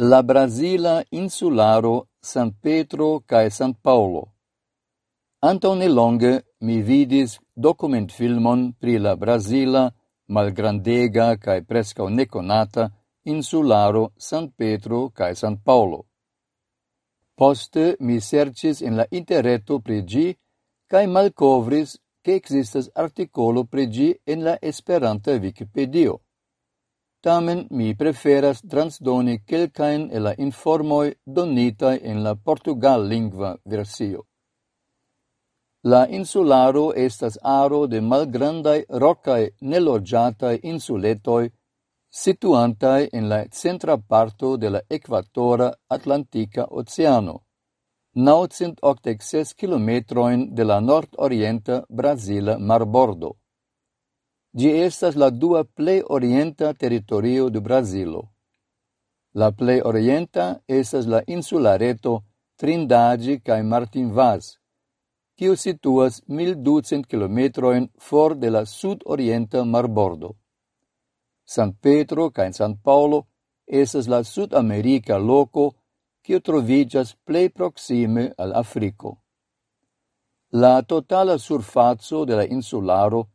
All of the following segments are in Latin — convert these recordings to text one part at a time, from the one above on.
la Brasila insularo San Petro cae San Paolo. Anto ne longe mi vidis document filmon pri la Brasila malgrandega cae prescau neconata insularo San Petro cae San Paolo. Poste mi sercis in la interreto pri gi cae malcovris che existas articolo pri gi en la Esperanta Wikipedia. Tamen mi preferas transdoni quelcaen e la informoi donita en la portugal lingua versio. La insularo estas aro de malgrandai rocae neloĝataj insuletoi situantai en la centra parto de la equatora Atlantica Oceano, 986 kilometroin de la nord-orienta Brasila marbordo. Gi estas la dua plej orienta teritorio de Brazilo. La plej orienta estas la insulareto Trindade kaj Martin Vaz, kiu situas 1200 km for de la sudorienta marbordo. San Pedro kaj San Paulo estas la sudamerika loko kiu trovigas plej proksime al Afriko. La totala surfaco de la insularo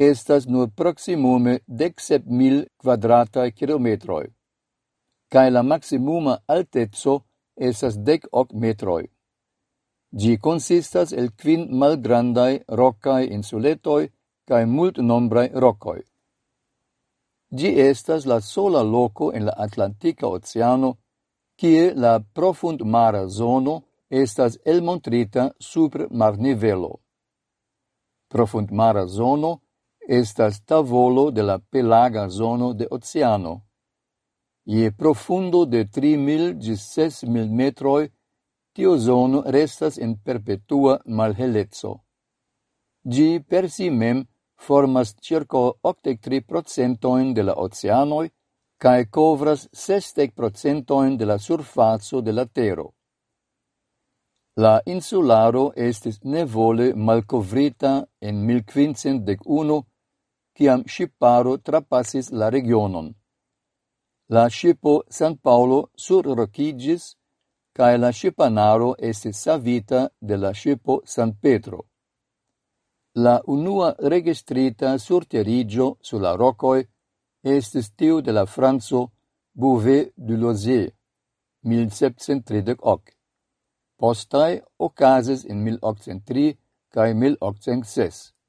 estas nur proximume decsep mil quadratae kilometroi, cae la maximuma altezzo estas dec hoc metroi. Gi consistas el quin malgrandai rocae insuletoi cae mult nombrae rocoi. Gi estas la sola loco en la Atlantica Oceano kie la profund mara zono estas elmontrita super mar nivelo. Profund mara zono estas tavolo de la pelaga zono de oceano. Ie profundo de 3.000 gis 6.000 metroi, tio zono restas in perpetua malhelezzo. Gi per si mem formas circa 83% de la oceanoi cae covras 60% de la surfazzo de la tero. La insularo estis nevole malcovrita en 1511 ciam shiparo trapassis la regionon. La shipo San Paolo surrokiĝis cae la shipanaro estis savita de la shipo San Petro. La unua registrita surterigio su la rocoi estis tiu de la Franco Bouvet du Lozier, 1738. Postai ocases in 1803 cae 1806.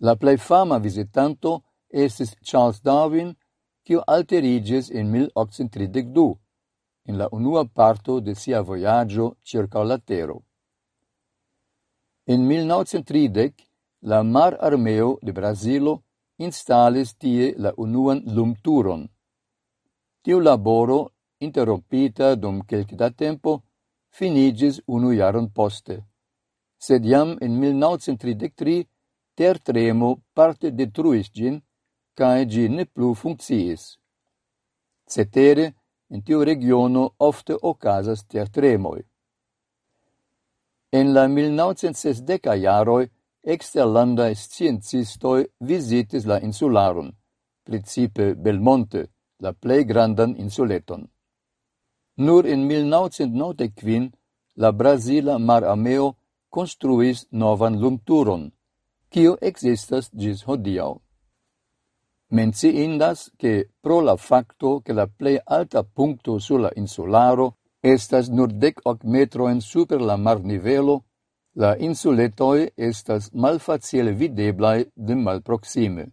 La plei fama visitanto estis Charles Darwin, quio alterigis in 1832, in la unua parto de sia voyaggio circa la tero. In 1930, la mar armeo de Brazilo installis tie la unuan lumturon. Tiu laboro, interrompita dum quelque da tempo, finigis unu jaron poste. Sed jam in 1933 tertremo parte detruis gin, cae gi ne plu funcciis. Cetere, in tiu regiono ofte ocasas tertremoi. En la 1960-a jaroj eksterlandaj sciencistoj visitis la insularum, principe Belmonte, la plei grandan insuleton. Nur in 1995 la Brasila Mar Ameo construis novan lumturon, quio existas gis hodiau. Menciindas che pro la facto che la plei alta puncto sulla insularo estas nur dec hoc metroen super la mar nivelo, la insuletoi estas malfacile videblai de malproxime.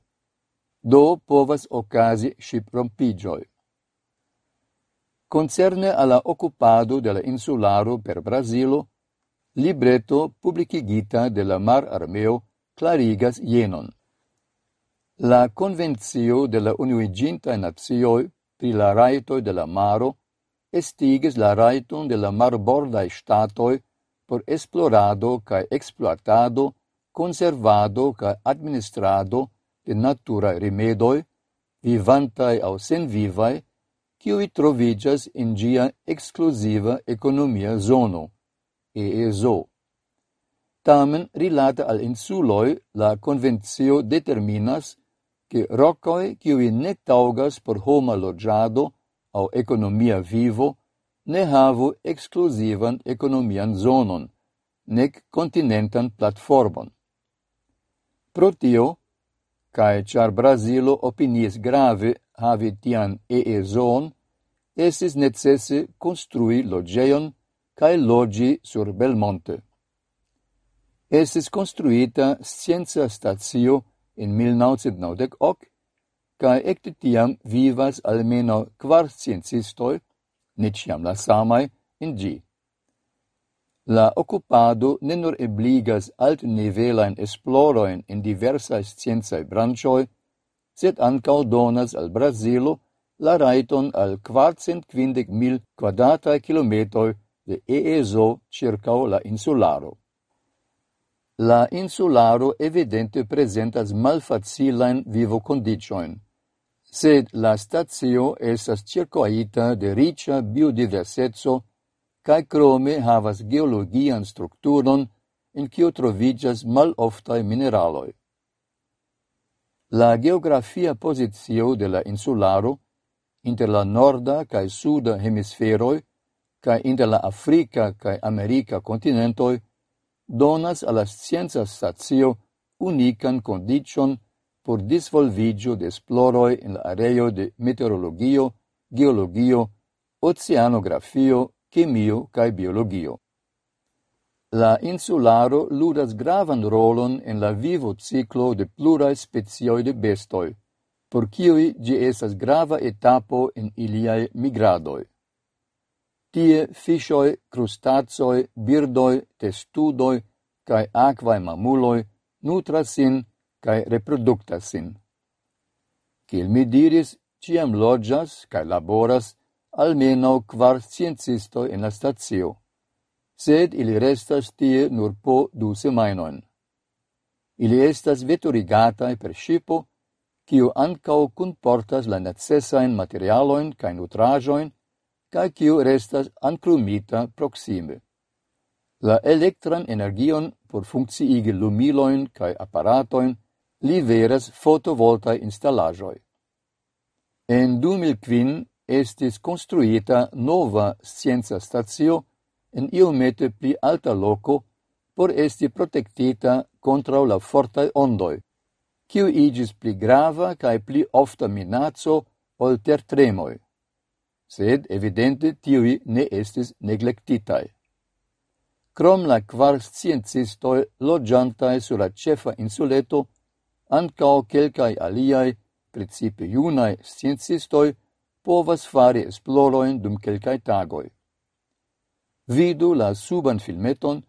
Do povas ocasi shipompigioi. Concerne alla occupado de la insularo per Brasilo, libretto publicigita de la mar armeo clarigas jenon. La Convenzio de la Unuiginta Nazioi pri la raitoi de la maro estigis la raiton de la marbordae statoi por esplorado ca exploatado, conservado ca administrado de natura rimedoi, vivantai au senvivai, quiui trovigas in gia exclusiva economia zono, EEZO. Tamen, rilate al insuloi, la convenzio determinas che rocoi qui ne taugas por homa loggiado au economia vivo ne havu exclusivan economian zonon, nec continentan platformon. Pro tio, cae char Brasilo opinies grave havi tian EE zon, esis necesse construi logeion cae logi sur Belmonte estis construita scienza stazio in 1998 cae ecte tiam vivas almeno quar sciencistoi, ne la samai, in gi. La occupado ne nur ebligas altnivelajn esploroin in diversae scienzae branchoi, sed ancao donas al Brasilo la raiton al kvarcent kvindek mil kvadrataj kilometroj de EESO circao la insularo la insularo evidente presentas malfacilain vivo condicioin, sed la stazio estas circoaita de ricia biodiversetso cae crome havas geologian structuron in cio trovigas maloftai mineraloi. La geografia posizio de la insularo inter la norda cae suda hemisferoi cae inter la africa cae america continentoi donas alla scienza stacio unican condicion por disvolvigio de esploroi in la areo de meteorologio, geologio, oceanografio, chemio cae biologio. La insularo ludas gravan rolon en la vivo ciclo de plurae specioi de bestoi, por cioi gi esas grava etapo en iliae migradoi. Tie fishoi, crustacoi, birdoi, testudoi, cae aquae mamuloi nutrasin cae reproductas sin. Cil mi diris, ciam loggias cae laboras almeno quar sciencisto in la stazio, sed ili restas tie nur po du semainoin. Ili estas veturigatae per shipo, quiu ancau cunportas la necessain materialoin cae nutrajoin cae kiu restas anclumita proxime. La elektran energion por funcciigi lumiloin cae apparatoin liveras fotovoltae instalaĵoj. En 2005 estis construita nova scienza stazio en iomete pli alta loco por esti protectita contra la fortae ondoi, kiu igis pli grava cae pli ofta minazzo ol tertremoi sed evidente tiui ne estis neglectitai. Crom la quar sciencistoi loggiantai sur la cefa insuleto, ancao quelcae aliai, principe iunae sciencistoi, povas fari esploroin dum quelcae tagoi. Vidu la suban filmeton,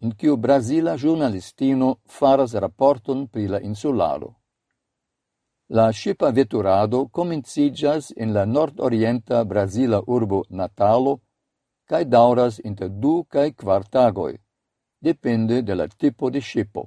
in quiu Brasila giornalistino faras rapporton pri la insularo. La shipa veturado komenciĝas en la nordorienta Brasila urbo Natalo cae dauras inter du cae kvar depende de la tipo de shipo.